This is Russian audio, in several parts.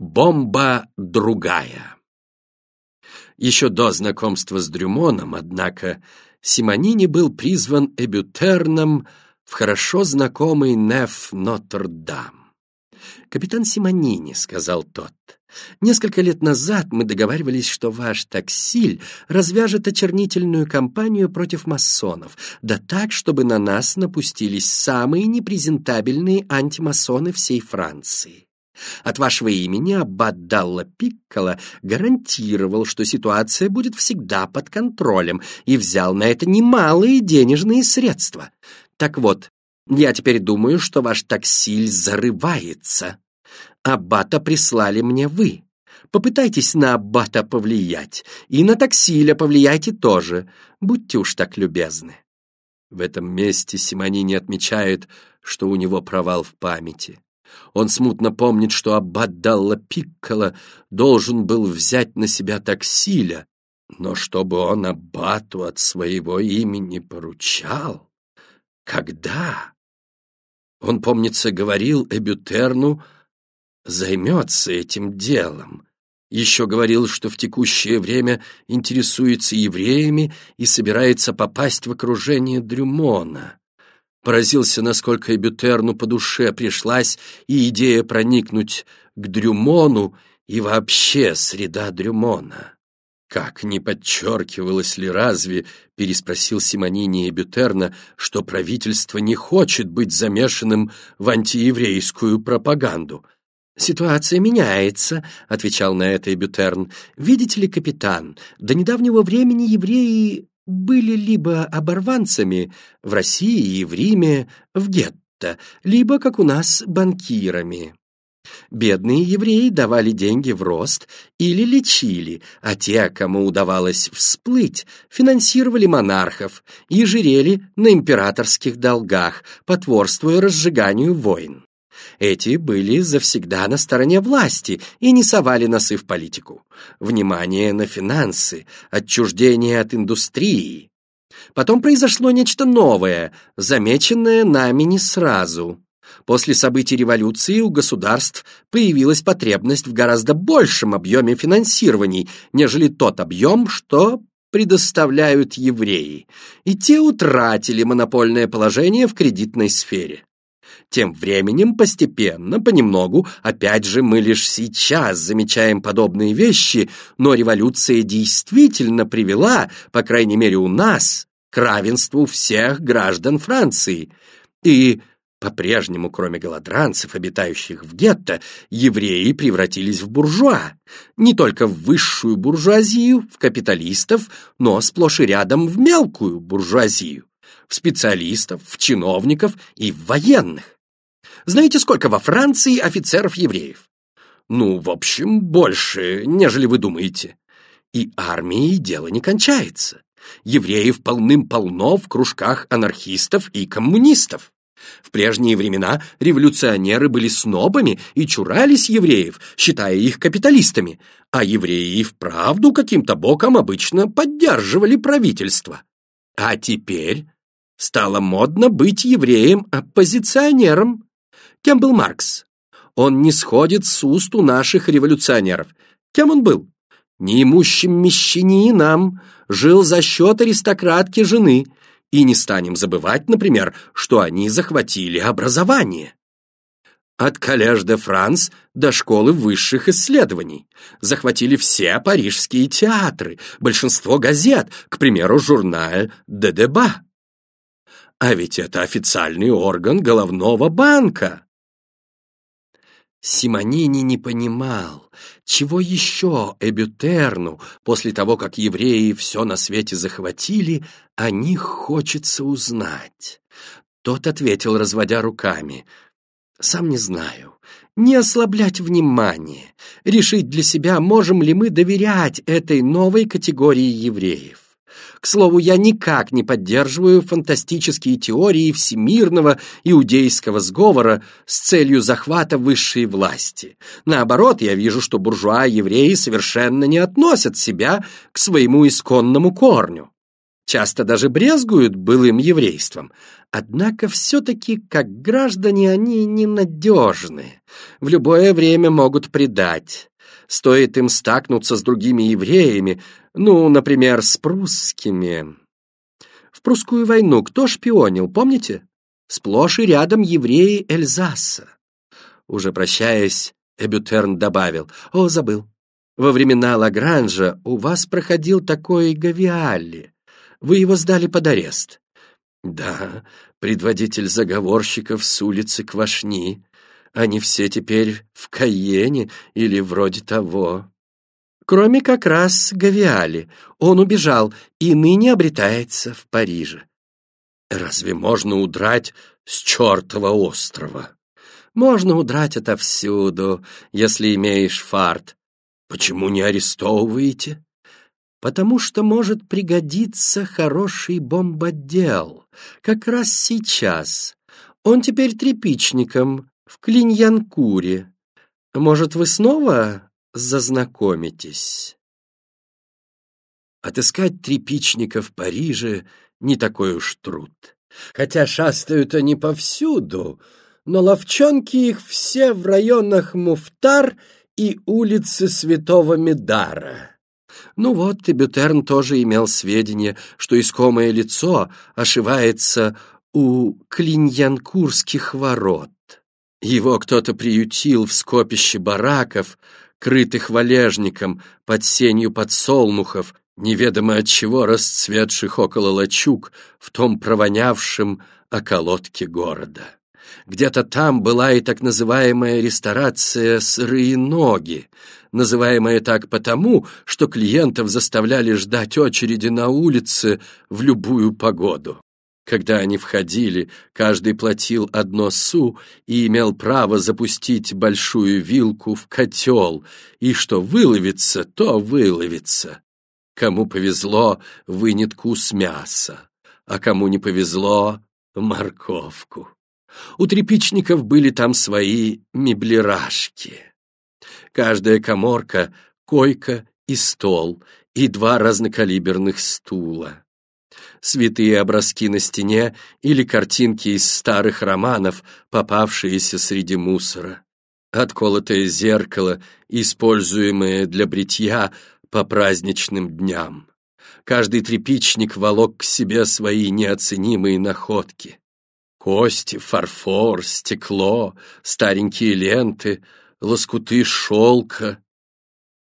Бомба другая. Еще до знакомства с Дрюмоном, однако, Симонини был призван Эбютерном в хорошо знакомый Неф Нотр-Дам. «Капитан Симонини», — сказал тот, — «несколько лет назад мы договаривались, что ваш таксиль развяжет очернительную кампанию против масонов, да так, чтобы на нас напустились самые непрезентабельные антимасоны всей Франции. От вашего имени аббат Далла Пиккола гарантировал, что ситуация будет всегда под контролем, и взял на это немалые денежные средства. Так вот, я теперь думаю, что ваш таксиль зарывается. Аббата прислали мне вы. Попытайтесь на аббата повлиять, и на таксиля повлияйте тоже. Будьте уж так любезны. В этом месте Симонини отмечает, что у него провал в памяти. Он смутно помнит, что аббат Далла Пиккола должен был взять на себя таксиля, но чтобы он аббату от своего имени поручал? Когда? Он, помнится, говорил Эбютерну, займется этим делом. Еще говорил, что в текущее время интересуется евреями и собирается попасть в окружение Дрюмона. Поразился, насколько Эбютерну по душе пришлась и идея проникнуть к Дрюмону и вообще среда Дрюмона. «Как не подчеркивалось ли разве, — переспросил Симонини и Бютерна, — что правительство не хочет быть замешанным в антиеврейскую пропаганду?» «Ситуация меняется», — отвечал на это Бютерн. «Видите ли, капитан, до недавнего времени евреи были либо оборванцами в России и в Риме, в гетто, либо, как у нас, банкирами. Бедные евреи давали деньги в рост или лечили, а те, кому удавалось всплыть, финансировали монархов и жирели на императорских долгах, потворствуя разжиганию войн. Эти были завсегда на стороне власти и не совали носы в политику. Внимание на финансы, отчуждение от индустрии. Потом произошло нечто новое, замеченное нами не сразу. После событий революции у государств появилась потребность в гораздо большем объеме финансирований, нежели тот объем, что предоставляют евреи, и те утратили монопольное положение в кредитной сфере. Тем временем, постепенно, понемногу, опять же, мы лишь сейчас замечаем подобные вещи, но революция действительно привела, по крайней мере у нас, к равенству всех граждан Франции. И по-прежнему, кроме голодранцев, обитающих в гетто, евреи превратились в буржуа. Не только в высшую буржуазию, в капиталистов, но сплошь и рядом в мелкую буржуазию в специалистов, в чиновников и в военных. Знаете, сколько во Франции офицеров-евреев? Ну, в общем, больше, нежели вы думаете. И армией дело не кончается. Евреев полным-полно в кружках анархистов и коммунистов. В прежние времена революционеры были снобами и чурались евреев, считая их капиталистами, а евреи и вправду каким-то боком обычно поддерживали правительство. А теперь стало модно быть евреем-оппозиционером. Кем был Маркс? Он не сходит с уст у наших революционеров. Кем он был? Неимущим мещанином, жил за счет аристократки жены. И не станем забывать, например, что они захватили образование. От коллеж де Франс до школы высших исследований. Захватили все парижские театры, большинство газет, к примеру, журнал «Де Деба». А ведь это официальный орган головного банка. Симонини не понимал, чего еще Эбютерну, после того, как евреи все на свете захватили, о них хочется узнать. Тот ответил, разводя руками, «Сам не знаю. Не ослаблять внимание, решить для себя, можем ли мы доверять этой новой категории евреев. К слову, я никак не поддерживаю фантастические теории всемирного иудейского сговора с целью захвата высшей власти. Наоборот, я вижу, что буржуа-евреи совершенно не относят себя к своему исконному корню. часто даже брезгуют былым еврейством. Однако все-таки, как граждане, они ненадежны. В любое время могут предать. Стоит им стакнуться с другими евреями, ну, например, с прусскими. В прусскую войну кто шпионил, помните? Сплошь и рядом евреи Эльзаса. Уже прощаясь, Эбютерн добавил, «О, забыл. Во времена Лагранжа у вас проходил такой Гавиалли. Вы его сдали под арест». «Да, предводитель заговорщиков с улицы Квашни. Они все теперь в Каене или вроде того». Кроме как раз Гавиали. Он убежал и ныне обретается в Париже. Разве можно удрать с чертова острова? Можно удрать отовсюду, если имеешь фарт. Почему не арестовываете? Потому что может пригодиться хороший бомбодел. Как раз сейчас. Он теперь тряпичником в Клиньянкуре. Может, вы снова зазнакомитесь? Отыскать тряпичника в Париже не такой уж труд. Хотя шастают они повсюду, но ловчонки их все в районах Муфтар и улицы Святого Медара. Ну вот, и Бютерн тоже имел сведения, что искомое лицо ошивается у Клиньянкурских ворот. Его кто-то приютил в скопище бараков, крытых валежником под сенью подсолнухов, неведомо от чего расцветших около лачуг в том провонявшем околотке города. Где-то там была и так называемая ресторация «сырые ноги», называемая так потому, что клиентов заставляли ждать очереди на улице в любую погоду. Когда они входили, каждый платил одно су и имел право запустить большую вилку в котел, и что выловится, то выловится. Кому повезло, вынет кус мяса, а кому не повезло — морковку. У тряпичников были там свои меблирашки. Каждая коморка, койка и стол, и два разнокалиберных стула. Святые образки на стене или картинки из старых романов, попавшиеся среди мусора. Отколотое зеркало, используемое для бритья по праздничным дням. Каждый тряпичник волок к себе свои неоценимые находки. Кости, фарфор, стекло, старенькие ленты, лоскуты шелка.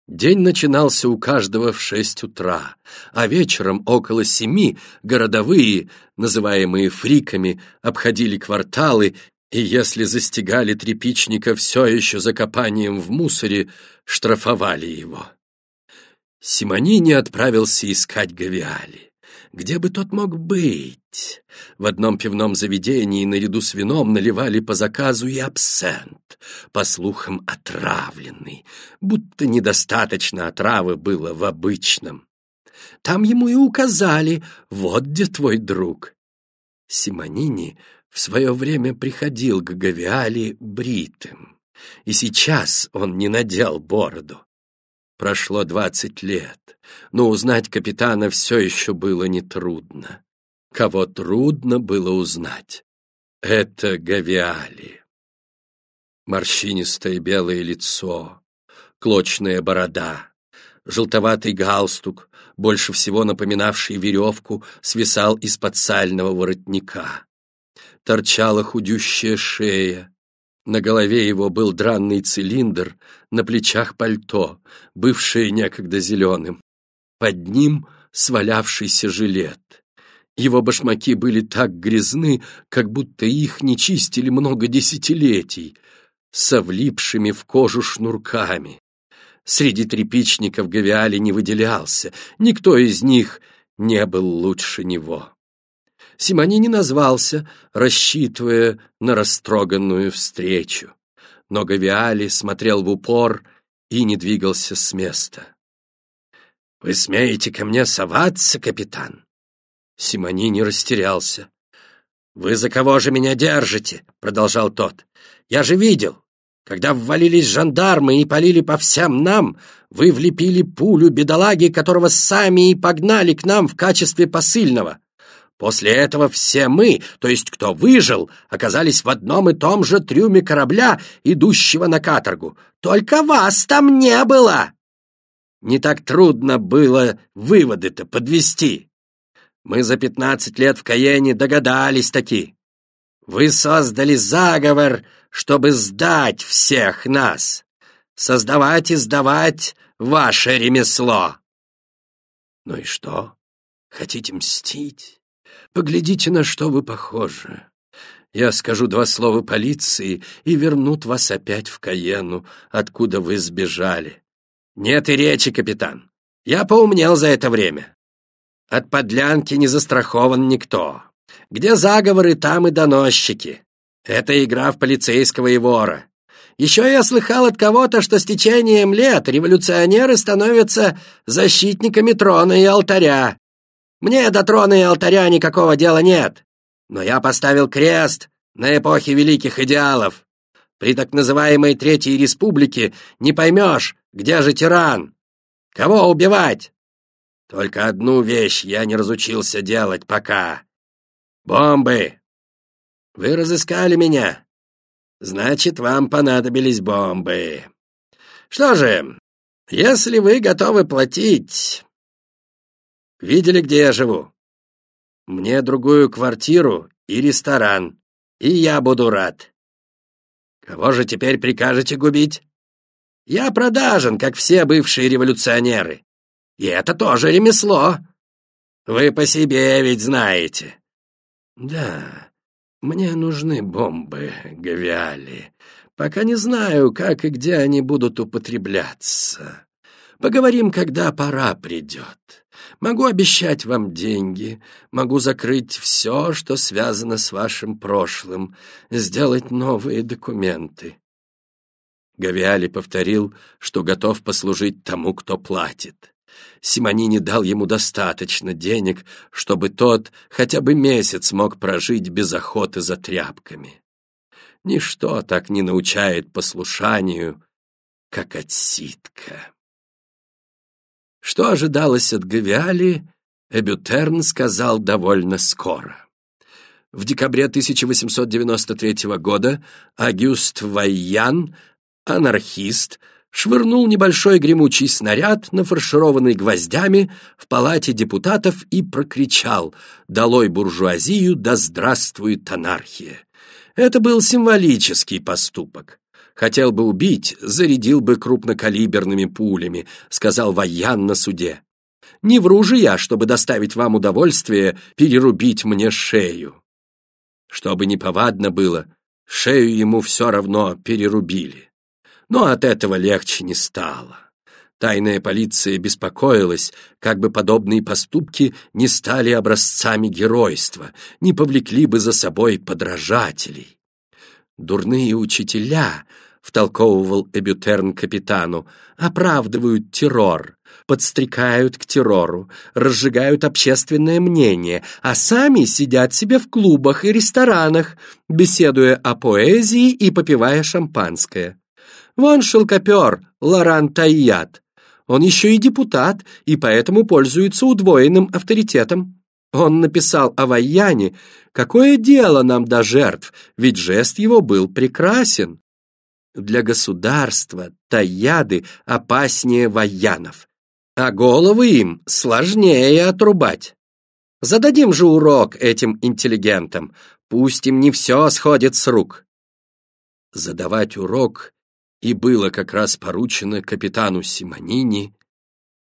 День начинался у каждого в шесть утра, а вечером около семи городовые, называемые фриками, обходили кварталы и если застигали тряпичника все еще за копанием в мусоре, штрафовали его. Симонини отправился искать Гавиали. Где бы тот мог быть? В одном пивном заведении наряду с вином наливали по заказу и абсент, по слухам отравленный, будто недостаточно отравы было в обычном. Там ему и указали, вот где твой друг. Симонини в свое время приходил к Гавиали бритым, и сейчас он не надел бороду. Прошло двадцать лет, но узнать капитана все еще было нетрудно. Кого трудно было узнать? Это Гавиали. Морщинистое белое лицо, клочная борода, желтоватый галстук, больше всего напоминавший веревку, свисал из-под сального воротника. Торчала худющая шея, на голове его был дранный цилиндр, на плечах пальто, бывшее некогда зеленым. Под ним свалявшийся жилет. Его башмаки были так грязны, как будто их не чистили много десятилетий, со влипшими в кожу шнурками. Среди тряпичников Гавиали не выделялся, никто из них не был лучше него. Симонини назвался, рассчитывая на растроганную встречу. Но Гавиали смотрел в упор и не двигался с места. «Вы смеете ко мне соваться, капитан?» Симонини растерялся. «Вы за кого же меня держите?» — продолжал тот. «Я же видел. Когда ввалились жандармы и полили по всем нам, вы влепили пулю бедолаги, которого сами и погнали к нам в качестве посыльного. После этого все мы, то есть кто выжил, оказались в одном и том же трюме корабля, идущего на каторгу. Только вас там не было. Не так трудно было выводы-то подвести. Мы за пятнадцать лет в Каене догадались таки. Вы создали заговор, чтобы сдать всех нас. Создавать и сдавать ваше ремесло. Ну и что? Хотите мстить? Поглядите, на что вы похожи. Я скажу два слова полиции и вернут вас опять в Каену, откуда вы сбежали. Нет и речи, капитан. Я поумнел за это время. От подлянки не застрахован никто. Где заговоры, там и доносчики. Это игра в полицейского и вора. Еще я слыхал от кого-то, что с течением лет революционеры становятся защитниками трона и алтаря. Мне до трона и алтаря никакого дела нет. Но я поставил крест на эпохе великих идеалов. При так называемой Третьей Республике не поймешь, где же тиран. Кого убивать? Только одну вещь я не разучился делать пока. Бомбы. Вы разыскали меня. Значит, вам понадобились бомбы. Что же, если вы готовы платить, Видели, где я живу? Мне другую квартиру и ресторан, и я буду рад. Кого же теперь прикажете губить? Я продажен, как все бывшие революционеры. И это тоже ремесло. Вы по себе ведь знаете. Да, мне нужны бомбы, Гавиали. Пока не знаю, как и где они будут употребляться. Поговорим, когда пора придет. Могу обещать вам деньги, могу закрыть все, что связано с вашим прошлым, сделать новые документы. Гавиали повторил, что готов послужить тому, кто платит. Симонини дал ему достаточно денег, чтобы тот хотя бы месяц мог прожить без охоты за тряпками. Ничто так не научает послушанию, как отсидка. Что ожидалось от Гавиали, Эбютерн сказал довольно скоро. В декабре 1893 года Агюст Вайян, анархист, швырнул небольшой гремучий снаряд, нафаршированный гвоздями, в палате депутатов и прокричал «Долой буржуазию, да здравствует анархия!». Это был символический поступок. Хотел бы убить, зарядил бы крупнокалиберными пулями, сказал Ваян на суде. Не вру же я, чтобы доставить вам удовольствие перерубить мне шею. Чтобы неповадно было, шею ему все равно перерубили. Но от этого легче не стало. Тайная полиция беспокоилась, как бы подобные поступки не стали образцами геройства, не повлекли бы за собой подражателей. Дурные учителя втолковывал Эбютерн капитану, оправдывают террор, подстрекают к террору, разжигают общественное мнение, а сами сидят себе в клубах и ресторанах, беседуя о поэзии и попивая шампанское. Вон шелкопер Лоран Тайят. Он еще и депутат, и поэтому пользуется удвоенным авторитетом. Он написал о Ваяне, какое дело нам до жертв, ведь жест его был прекрасен. Для государства таяды опаснее воянов, а головы им сложнее отрубать. Зададим же урок этим интеллигентам, пусть им не все сходит с рук. Задавать урок и было как раз поручено капитану Симонини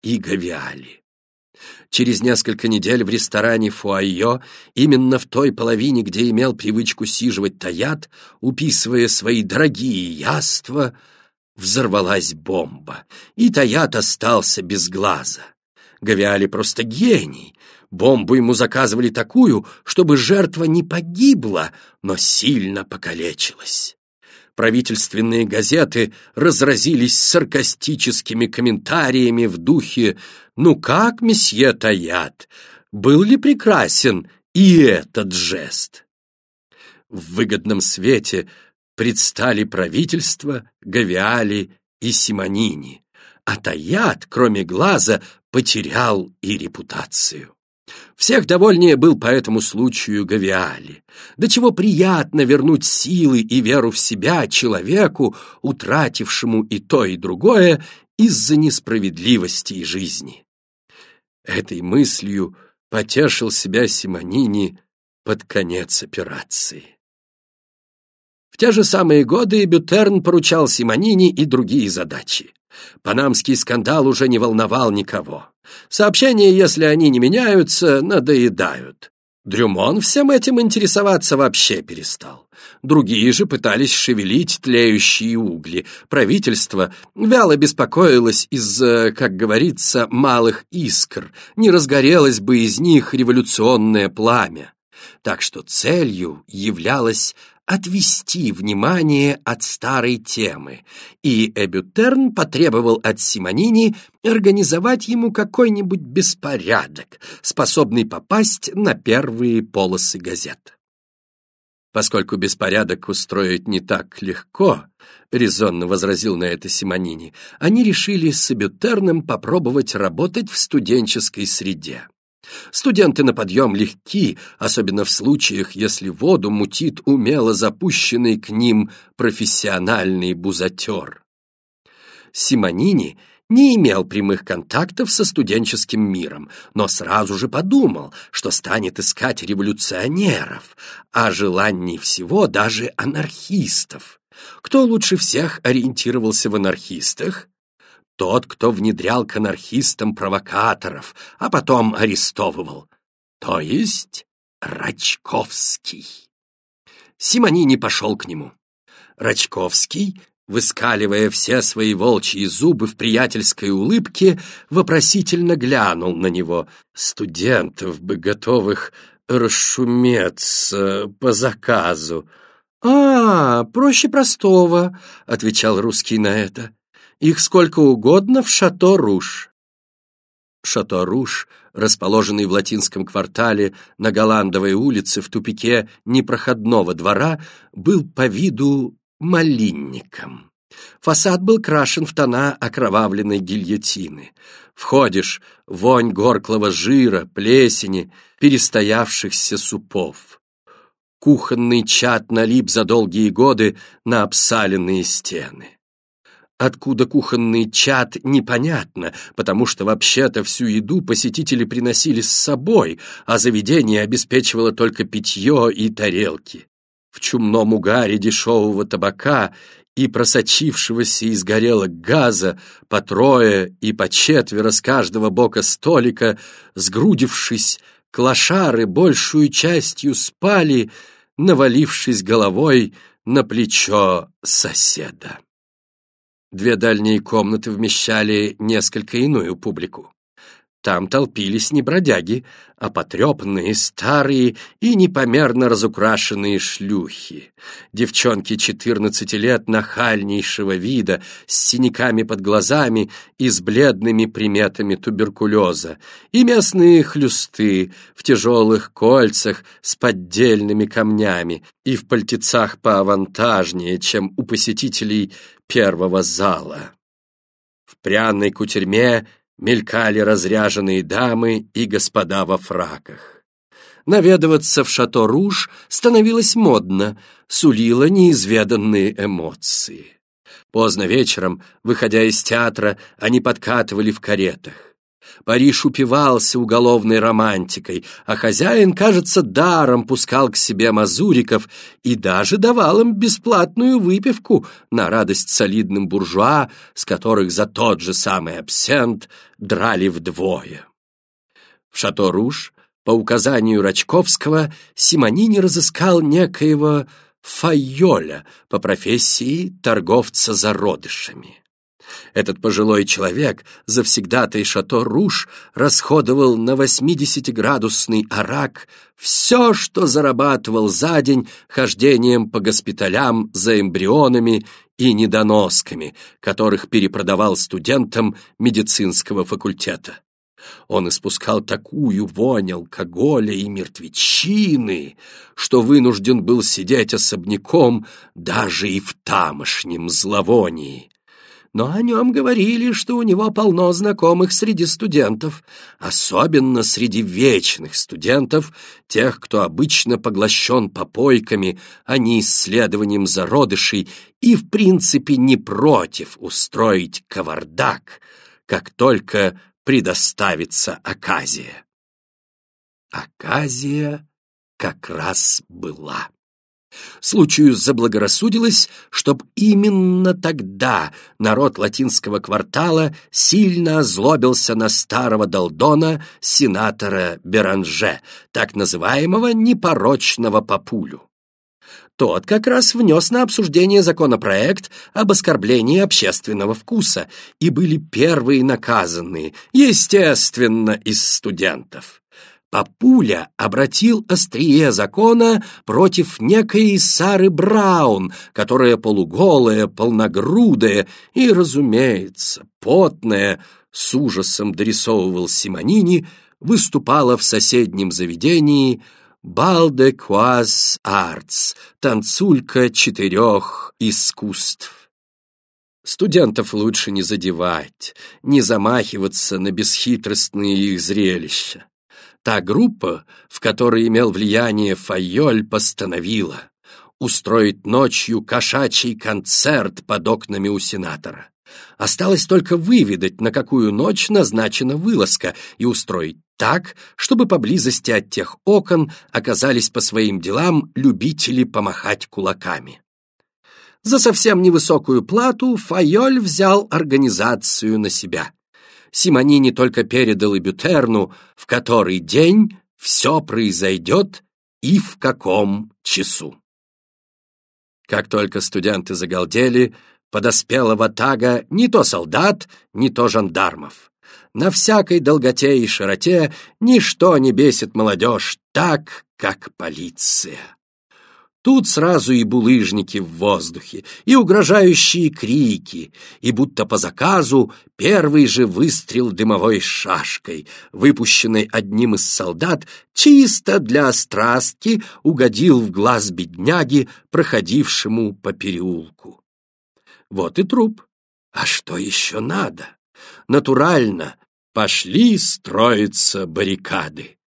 и Гавиали. Через несколько недель в ресторане Фуайо, именно в той половине, где имел привычку сиживать Таят, уписывая свои дорогие яства, взорвалась бомба, и Таят остался без глаза. Гавиали просто гений. Бомбу ему заказывали такую, чтобы жертва не погибла, но сильно покалечилась правительственные газеты разразились саркастическими комментариями в духе «Ну как, месье Таят, был ли прекрасен и этот жест?» В выгодном свете предстали правительство, Гавиали и Симонини, а Таят, кроме глаза, потерял и репутацию. Всех довольнее был по этому случаю Гавиали. До чего приятно вернуть силы и веру в себя человеку, утратившему и то, и другое из-за несправедливости жизни. Этой мыслью потешил себя Симонини под конец операции. В те же самые годы Бютерн поручал Симонини и другие задачи. Панамский скандал уже не волновал никого. Сообщения, если они не меняются, надоедают. Дрюмон всем этим интересоваться вообще перестал. Другие же пытались шевелить тлеющие угли. Правительство вяло беспокоилось из-за, как говорится, малых искр. Не разгорелось бы из них революционное пламя. Так что целью являлось отвести внимание от старой темы, и Эбютерн потребовал от Симонини организовать ему какой-нибудь беспорядок, способный попасть на первые полосы газет. Поскольку беспорядок устроить не так легко, резонно возразил на это Симонини, они решили с Эбютерном попробовать работать в студенческой среде. Студенты на подъем легки, особенно в случаях, если воду мутит умело запущенный к ним профессиональный бузатер. Симонини не имел прямых контактов со студенческим миром, но сразу же подумал, что станет искать революционеров, а желаний всего даже анархистов. Кто лучше всех ориентировался в анархистах? Тот, кто внедрял к анархистам провокаторов, а потом арестовывал. То есть Рачковский. Симонини пошел к нему. Рачковский, выскаливая все свои волчьи зубы в приятельской улыбке, вопросительно глянул на него. Студентов бы готовых расшуметься по заказу. «А, проще простого», — отвечал русский на это. Их сколько угодно в Шато-Руш. Шато-Руш, расположенный в латинском квартале на Голландовой улице в тупике непроходного двора, был по виду малинником. Фасад был крашен в тона окровавленной гильотины. Входишь, вонь горклого жира, плесени, перестоявшихся супов. Кухонный чад налип за долгие годы на обсаленные стены. Откуда кухонный чад, непонятно, потому что вообще-то всю еду посетители приносили с собой, а заведение обеспечивало только питье и тарелки. В чумном угаре дешевого табака и просочившегося из горелок газа по трое и по четверо с каждого бока столика, сгрудившись, клошары большую частью спали, навалившись головой на плечо соседа. Две дальние комнаты вмещали несколько иную публику. Там толпились не бродяги, а потрепанные, старые и непомерно разукрашенные шлюхи. Девчонки четырнадцати лет нахальнейшего вида, с синяками под глазами и с бледными приметами туберкулеза, и местные хлюсты в тяжелых кольцах с поддельными камнями и в пальтецах поавантажнее, чем у посетителей первого зала. В пряной кутерьме мелькали разряженные дамы и господа во фраках. Наведываться в Шато-Руж становилось модно, сулило неизведанные эмоции. Поздно вечером, выходя из театра, они подкатывали в каретах. Париж упивался уголовной романтикой, а хозяин, кажется, даром пускал к себе мазуриков и даже давал им бесплатную выпивку на радость солидным буржуа, с которых за тот же самый абсент драли вдвое. В Шато-Руж, по указанию Рачковского, Симонини разыскал некоего Файоля по профессии торговца зародышами. Этот пожилой человек, завсегдатый шато Руш, расходовал на 80-градусный арак все, что зарабатывал за день хождением по госпиталям за эмбрионами и недоносками, которых перепродавал студентам медицинского факультета. Он испускал такую вонь алкоголя и мертвечины, что вынужден был сидеть особняком даже и в тамошнем зловонии. Но о нем говорили, что у него полно знакомых среди студентов, особенно среди вечных студентов, тех, кто обычно поглощен попойками, а не исследованием зародышей и, в принципе, не против устроить кавардак, как только предоставится оказия. Оказия как раз была. Случаю заблагорассудилось, чтоб именно тогда народ латинского квартала сильно озлобился на старого долдона сенатора Беранже, так называемого непорочного папулю. Тот как раз внес на обсуждение законопроект об оскорблении общественного вкуса, и были первые наказанные, естественно, из студентов. Папуля обратил острие закона против некой Сары Браун, которая полуголая, полногрудая и, разумеется, потная, с ужасом дорисовывал Симонини, выступала в соседнем заведении Балде Куаз Артс, танцулька четырех искусств. Студентов лучше не задевать, не замахиваться на бесхитростные их зрелища. Та группа, в которой имел влияние Файоль, постановила устроить ночью кошачий концерт под окнами у сенатора. Осталось только выведать, на какую ночь назначена вылазка, и устроить так, чтобы поблизости от тех окон оказались по своим делам любители помахать кулаками. За совсем невысокую плату Файоль взял организацию на себя. Симонини только передал и Бютерну, в который день все произойдет и в каком часу. Как только студенты загалдели, подоспела ватага не то солдат, не то жандармов. На всякой долготе и широте ничто не бесит молодежь так, как полиция. Тут сразу и булыжники в воздухе, и угрожающие крики, и будто по заказу первый же выстрел дымовой шашкой, выпущенной одним из солдат, чисто для острастки угодил в глаз бедняги, проходившему по переулку. Вот и труп. А что еще надо? Натурально пошли строиться баррикады.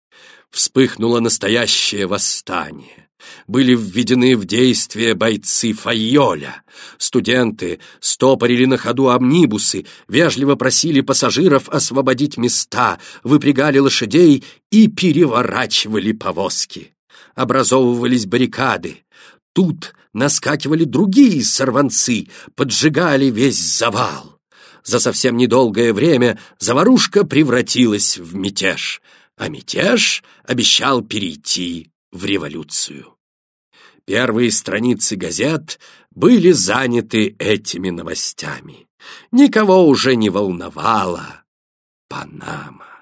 Вспыхнуло настоящее восстание. Были введены в действие бойцы Файоля. Студенты стопорили на ходу амнибусы, вежливо просили пассажиров освободить места, выпрягали лошадей и переворачивали повозки. Образовывались баррикады. Тут наскакивали другие сорванцы, поджигали весь завал. За совсем недолгое время заварушка превратилась в мятеж, а мятеж обещал перейти в революцию. Первые страницы газет были заняты этими новостями. Никого уже не волновала Панама.